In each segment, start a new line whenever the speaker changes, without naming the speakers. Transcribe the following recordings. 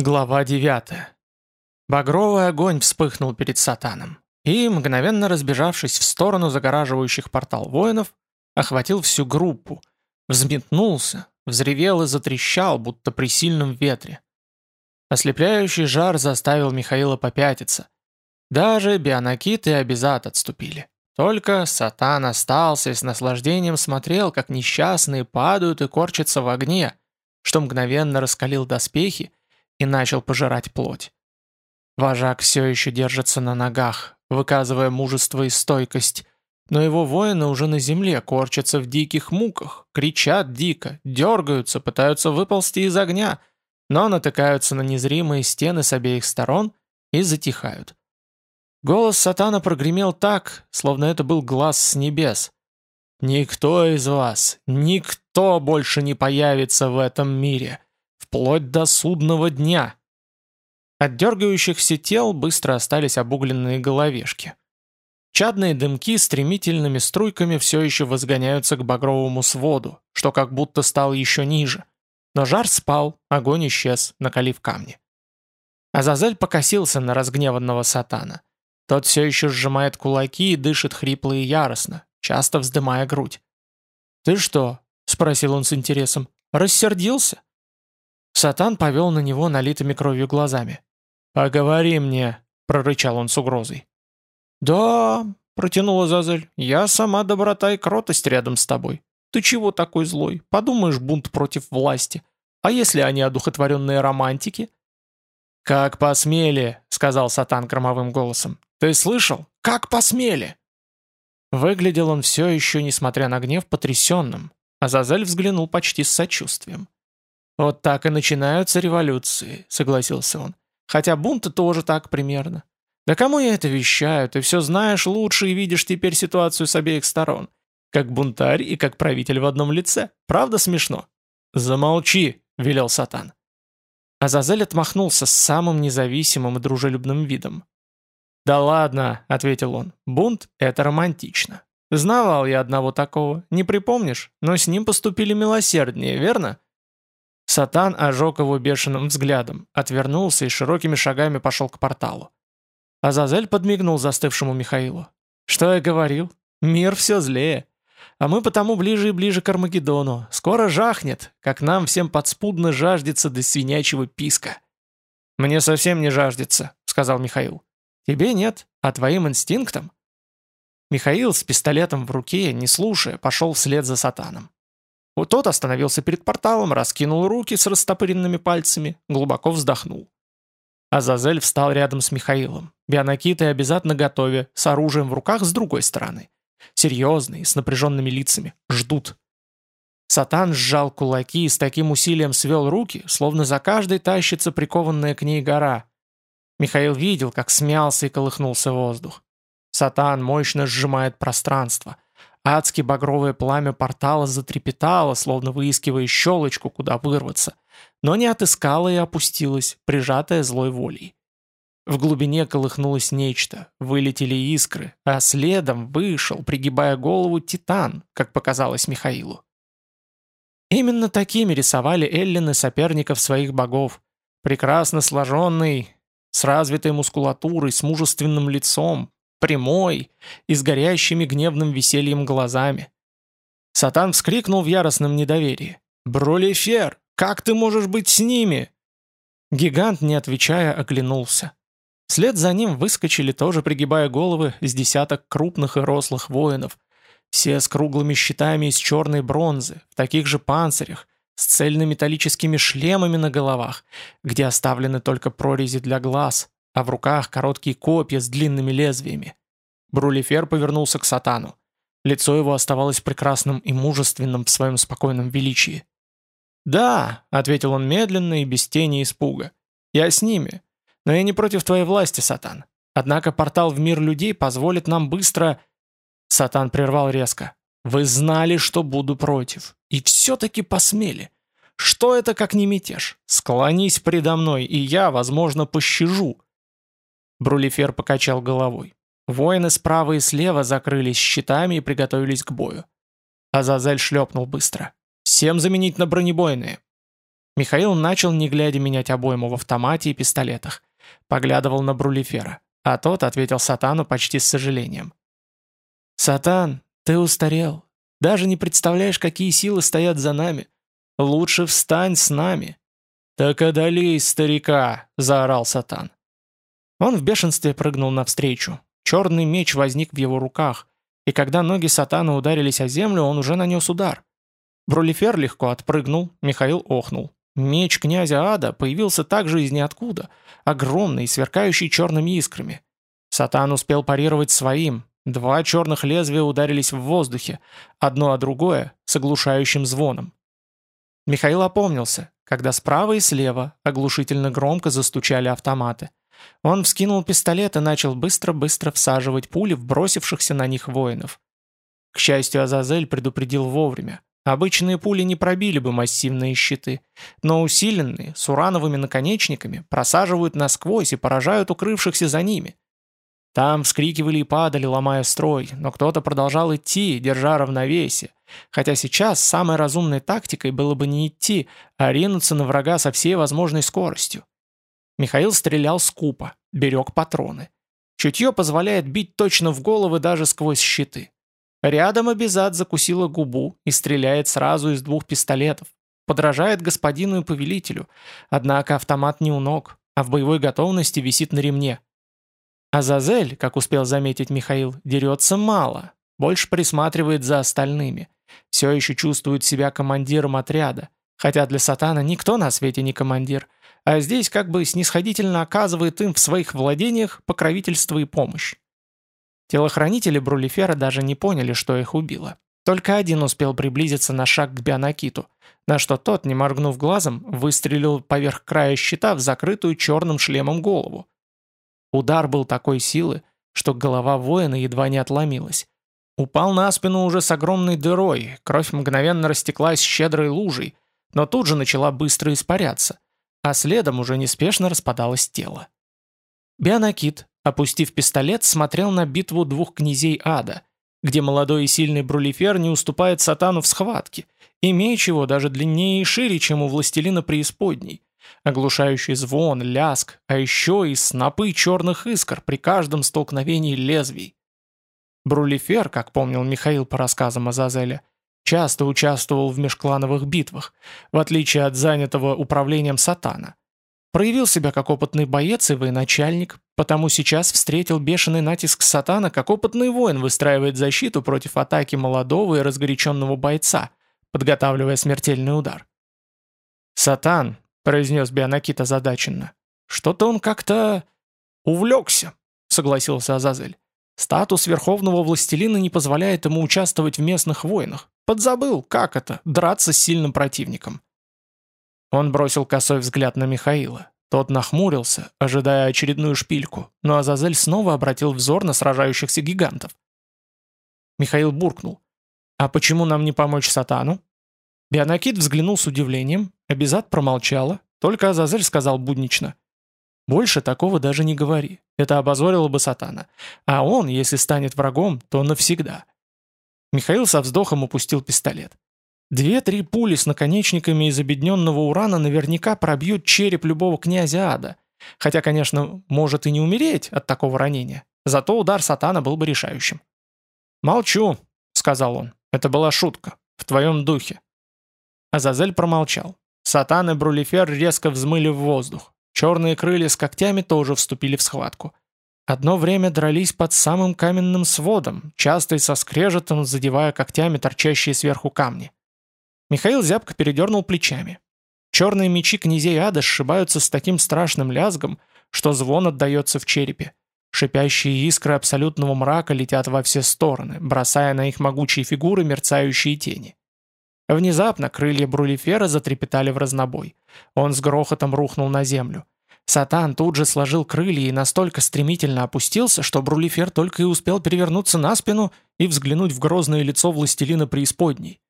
Глава 9. Багровый огонь вспыхнул перед сатаном, и, мгновенно разбежавшись в сторону загораживающих портал воинов, охватил всю группу, взметнулся, взревел и затрещал, будто при сильном ветре. Ослепляющий жар заставил Михаила попятиться. Даже Бионакит и Абизат отступили. Только сатан остался и с наслаждением смотрел, как несчастные падают и корчатся в огне, что мгновенно раскалил доспехи, и начал пожирать плоть. Вожак все еще держится на ногах, выказывая мужество и стойкость, но его воины уже на земле корчатся в диких муках, кричат дико, дергаются, пытаются выползти из огня, но натыкаются на незримые стены с обеих сторон и затихают. Голос сатана прогремел так, словно это был глаз с небес. «Никто из вас, никто больше не появится в этом мире вплоть до судного дня. От дергающихся тел быстро остались обугленные головешки. Чадные дымки стремительными струйками все еще возгоняются к багровому своду, что как будто стал еще ниже. Но жар спал, огонь исчез, накалив камни. Азазель покосился на разгневанного сатана. Тот все еще сжимает кулаки и дышит хрипло и яростно, часто вздымая грудь. «Ты что?» — спросил он с интересом. «Рассердился?» Сатан повел на него налитыми кровью глазами. «Поговори мне», — прорычал он с угрозой. «Да», — протянула Зазель, — «я сама доброта и кротость рядом с тобой. Ты чего такой злой? Подумаешь, бунт против власти. А если они одухотворенные романтики?» «Как посмели», — сказал Сатан громовым голосом. «Ты слышал? Как посмели?» Выглядел он все еще, несмотря на гнев, потрясенным, а Зазель взглянул почти с сочувствием. «Вот так и начинаются революции», — согласился он. «Хотя бунты тоже так примерно. Да кому я это вещаю? Ты все знаешь лучше и видишь теперь ситуацию с обеих сторон. Как бунтарь и как правитель в одном лице. Правда смешно?» «Замолчи», — велел Сатан. Азазель отмахнулся с самым независимым и дружелюбным видом. «Да ладно», — ответил он, — «бунт — это романтично. Знавал я одного такого, не припомнишь, но с ним поступили милосерднее, верно?» Сатан ожег его бешеным взглядом, отвернулся и широкими шагами пошел к порталу. Азазель подмигнул застывшему Михаилу. «Что я говорил? Мир все злее. А мы потому ближе и ближе к Армагеддону. Скоро жахнет, как нам всем подспудно жаждется до свинячьего писка». «Мне совсем не жаждется», — сказал Михаил. «Тебе нет, а твоим инстинктам?» Михаил с пистолетом в руке, не слушая, пошел вслед за сатаном. Тот остановился перед порталом, раскинул руки с растопыренными пальцами, глубоко вздохнул. Азазель встал рядом с Михаилом. Бионакиты обязательно готове, с оружием в руках с другой стороны. Серьезные, с напряженными лицами. Ждут. Сатан сжал кулаки и с таким усилием свел руки, словно за каждой тащится прикованная к ней гора. Михаил видел, как смялся и колыхнулся воздух. Сатан мощно сжимает пространство — Адски багровое пламя портала затрепетало, словно выискивая щелочку, куда вырваться, но не отыскало и опустилось, прижатое злой волей. В глубине колыхнулось нечто, вылетели искры, а следом вышел, пригибая голову, титан, как показалось Михаилу. Именно такими рисовали эллины соперников своих богов. Прекрасно сложенный, с развитой мускулатурой, с мужественным лицом, прямой и с горящими гневным весельем глазами. Сатан вскрикнул в яростном недоверии. «Бролифер, как ты можешь быть с ними?» Гигант, не отвечая, оглянулся. Вслед за ним выскочили, тоже пригибая головы, с десяток крупных и рослых воинов, все с круглыми щитами из черной бронзы, в таких же панцирях, с цельнометаллическими шлемами на головах, где оставлены только прорези для глаз, а в руках короткие копья с длинными лезвиями. Брулифер повернулся к сатану. Лицо его оставалось прекрасным и мужественным в своем спокойном величии. «Да», — ответил он медленно и без тени испуга, — «я с ними. Но я не против твоей власти, Сатан. Однако портал в мир людей позволит нам быстро...» Сатан прервал резко. «Вы знали, что буду против. И все-таки посмели. Что это, как не мятеж? Склонись предо мной, и я, возможно, пощажу. Брулифер покачал головой. Воины справа и слева закрылись щитами и приготовились к бою. Азазель шлепнул быстро. «Всем заменить на бронебойные!» Михаил начал, не глядя, менять обойму в автомате и пистолетах. Поглядывал на Брулифера, а тот ответил Сатану почти с сожалением. «Сатан, ты устарел. Даже не представляешь, какие силы стоят за нами. Лучше встань с нами». «Так одолей старика!» — заорал Сатан. Он в бешенстве прыгнул навстречу. Черный меч возник в его руках, и когда ноги Сатана ударились о землю, он уже нанес удар. Брулифер легко отпрыгнул, Михаил охнул. Меч князя Ада появился также из ниоткуда, огромный, сверкающий черными искрами. Сатан успел парировать своим. Два черных лезвия ударились в воздухе, одно о другое, с оглушающим звоном. Михаил опомнился, когда справа и слева оглушительно громко застучали автоматы. Он вскинул пистолет и начал быстро-быстро всаживать пули в бросившихся на них воинов. К счастью, Азазель предупредил вовремя. Обычные пули не пробили бы массивные щиты, но усиленные, с урановыми наконечниками, просаживают насквозь и поражают укрывшихся за ними. Там вскрикивали и падали, ломая строй, но кто-то продолжал идти, держа равновесие. Хотя сейчас самой разумной тактикой было бы не идти, а ринуться на врага со всей возможной скоростью. Михаил стрелял скупо, берег патроны. Чутье позволяет бить точно в головы даже сквозь щиты. Рядом Абизад закусила губу и стреляет сразу из двух пистолетов. Подражает господину и повелителю. Однако автомат не у ног, а в боевой готовности висит на ремне. Азазель, как успел заметить Михаил, дерется мало, больше присматривает за остальными. Все еще чувствует себя командиром отряда. Хотя для сатана никто на свете не командир, а здесь как бы снисходительно оказывает им в своих владениях покровительство и помощь. Телохранители Брулифера даже не поняли, что их убило. Только один успел приблизиться на шаг к Бионакиту, на что тот, не моргнув глазом, выстрелил поверх края щита в закрытую черным шлемом голову. Удар был такой силы, что голова воина едва не отломилась. Упал на спину уже с огромной дырой, кровь мгновенно растеклась щедрой лужей, но тут же начала быстро испаряться, а следом уже неспешно распадалось тело. Бионакит, опустив пистолет, смотрел на битву двух князей ада, где молодой и сильный Брулифер не уступает сатану в схватке, и меч его даже длиннее и шире, чем у властелина преисподней. Оглушающий звон, ляск, а еще и снопы черных искр при каждом столкновении лезвий. Брулифер, как помнил Михаил по рассказам Азазеля, часто участвовал в межклановых битвах, в отличие от занятого управлением сатана. Проявил себя как опытный боец и военачальник, потому сейчас встретил бешеный натиск сатана, как опытный воин выстраивает защиту против атаки молодого и разгоряченного бойца, подготавливая смертельный удар. «Сатан», — произнес Бионакит озадаченно, — «что-то он как-то... увлекся», — согласился Азазель. «Статус верховного властелина не позволяет ему участвовать в местных войнах. Подзабыл, как это — драться с сильным противником». Он бросил косой взгляд на Михаила. Тот нахмурился, ожидая очередную шпильку, но Азазель снова обратил взор на сражающихся гигантов. Михаил буркнул. «А почему нам не помочь Сатану?» Бионакит взглянул с удивлением, Абизад промолчала, только Азазель сказал буднично. «Больше такого даже не говори, это обозорило бы Сатана. А он, если станет врагом, то навсегда». Михаил со вздохом упустил пистолет. Две-три пули с наконечниками из обедненного урана наверняка пробьют череп любого князя ада. Хотя, конечно, может и не умереть от такого ранения. Зато удар сатана был бы решающим. «Молчу», — сказал он. «Это была шутка. В твоем духе». Азазель промолчал. Сатан и Брулифер резко взмыли в воздух. Черные крылья с когтями тоже вступили в схватку. Одно время дрались под самым каменным сводом, часто и со скрежетом задевая когтями торчащие сверху камни. Михаил зябко передернул плечами. Черные мечи князей ада сшибаются с таким страшным лязгом, что звон отдается в черепе. Шипящие искры абсолютного мрака летят во все стороны, бросая на их могучие фигуры мерцающие тени. Внезапно крылья Брулифера затрепетали в разнобой. Он с грохотом рухнул на землю. Сатан тут же сложил крылья и настолько стремительно опустился, что Брулифер только и успел перевернуться на спину и взглянуть в грозное лицо властелина преисподней.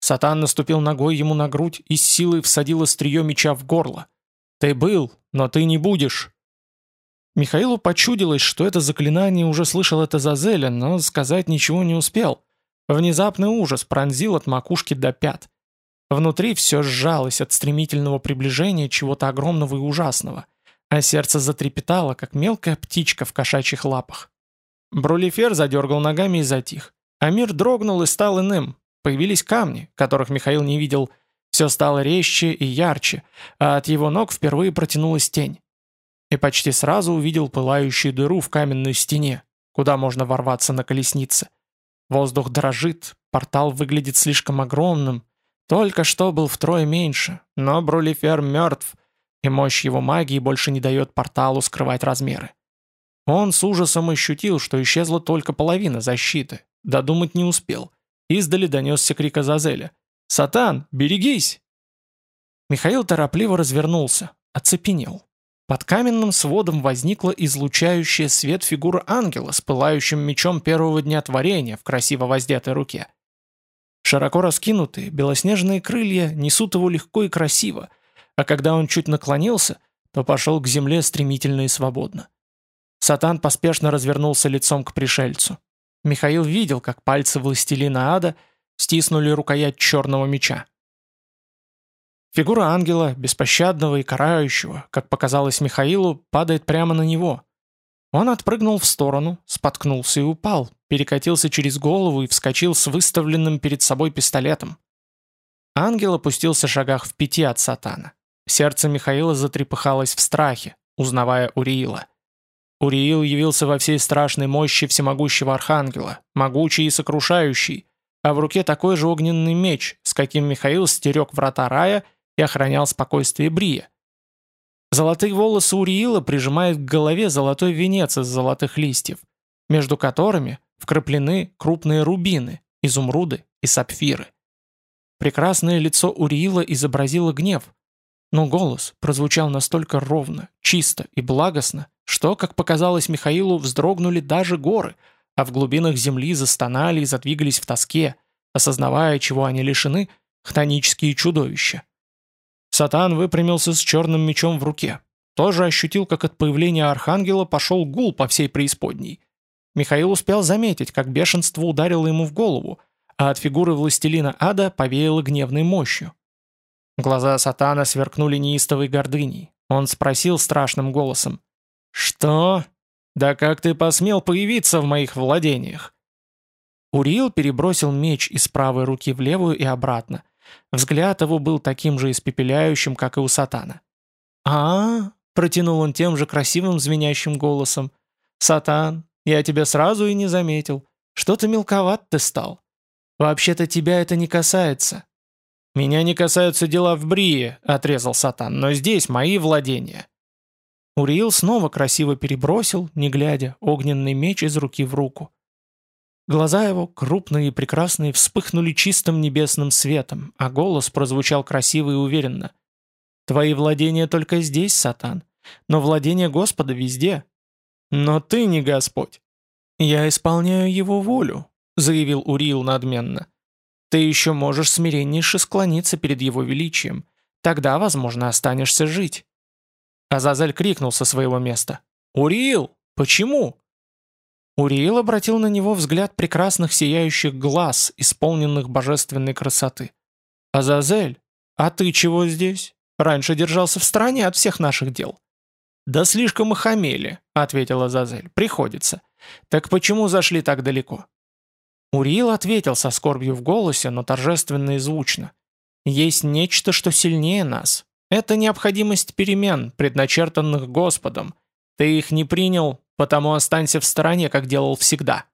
Сатан наступил ногой ему на грудь и с силой всадил острие меча в горло. «Ты был, но ты не будешь!» Михаилу почудилось, что это заклинание уже слышал это Зазеля, но сказать ничего не успел. Внезапный ужас пронзил от макушки до пят. Внутри все сжалось от стремительного приближения чего-то огромного и ужасного, а сердце затрепетало, как мелкая птичка в кошачьих лапах. Брулифер задергал ногами и затих. А мир дрогнул и стал иным. Появились камни, которых Михаил не видел. Все стало резче и ярче, а от его ног впервые протянулась тень. И почти сразу увидел пылающую дыру в каменной стене, куда можно ворваться на колеснице. Воздух дрожит, портал выглядит слишком огромным. Только что был втрое меньше, но Брулифер мертв, и мощь его магии больше не дает порталу скрывать размеры. Он с ужасом ощутил, что исчезла только половина защиты. Додумать не успел. Издали донесся крик Азазеля. «Сатан, берегись!» Михаил торопливо развернулся, оцепенел. Под каменным сводом возникла излучающая свет фигура ангела с пылающим мечом первого дня творения в красиво воздетой руке. Широко раскинутые, белоснежные крылья несут его легко и красиво, а когда он чуть наклонился, то пошел к земле стремительно и свободно. Сатан поспешно развернулся лицом к пришельцу. Михаил видел, как пальцы властелина ада стиснули рукоять черного меча. Фигура ангела, беспощадного и карающего, как показалось Михаилу, падает прямо на него. Он отпрыгнул в сторону, споткнулся и упал, перекатился через голову и вскочил с выставленным перед собой пистолетом. Ангел опустился шагах в пяти от сатана. Сердце Михаила затрепыхалось в страхе, узнавая Уриила. Уриил явился во всей страшной мощи всемогущего архангела, могучий и сокрушающий, а в руке такой же огненный меч, с каким Михаил стерег врата рая и охранял спокойствие Брия. Золотые волосы Уриила прижимают к голове золотой венец из золотых листьев, между которыми вкраплены крупные рубины, изумруды и сапфиры. Прекрасное лицо Уриила изобразило гнев, но голос прозвучал настолько ровно, чисто и благостно, что, как показалось Михаилу, вздрогнули даже горы, а в глубинах земли застонали и задвигались в тоске, осознавая, чего они лишены, хтонические чудовища. Сатан выпрямился с черным мечом в руке. Тоже ощутил, как от появления архангела пошел гул по всей преисподней. Михаил успел заметить, как бешенство ударило ему в голову, а от фигуры властелина ада повеяло гневной мощью. Глаза сатана сверкнули неистовой гордыней. Он спросил страшным голосом. «Что? Да как ты посмел появиться в моих владениях?» Уриил перебросил меч из правой руки в левую и обратно. Взгляд его был таким же испепеляющим, как и у сатана. а, -а, -а протянул он тем же красивым звенящим голосом. «Сатан, я тебя сразу и не заметил. Что-то мелковат ты стал. Вообще-то тебя это не касается». «Меня не касаются дела в Брие», — отрезал Сатан, — «но здесь мои владения». Уриил снова красиво перебросил, не глядя, огненный меч из руки в руку. Глаза его, крупные и прекрасные, вспыхнули чистым небесным светом, а голос прозвучал красиво и уверенно. «Твои владения только здесь, Сатан, но владение Господа везде. Но ты не Господь». «Я исполняю его волю», — заявил Уриил надменно. «Ты еще можешь смиреннейше склониться перед его величием. Тогда, возможно, останешься жить». Азазель крикнул со своего места. «Уриил! Почему?» Уриил обратил на него взгляд прекрасных сияющих глаз, исполненных божественной красоты. «Азазель, а ты чего здесь? Раньше держался в стороне от всех наших дел». «Да слишком мы хамели», — ответил Азазель. «Приходится. Так почему зашли так далеко?» Уриил ответил со скорбью в голосе, но торжественно и звучно. «Есть нечто, что сильнее нас. Это необходимость перемен, предначертанных Господом. Ты их не принял, потому останься в стороне, как делал всегда.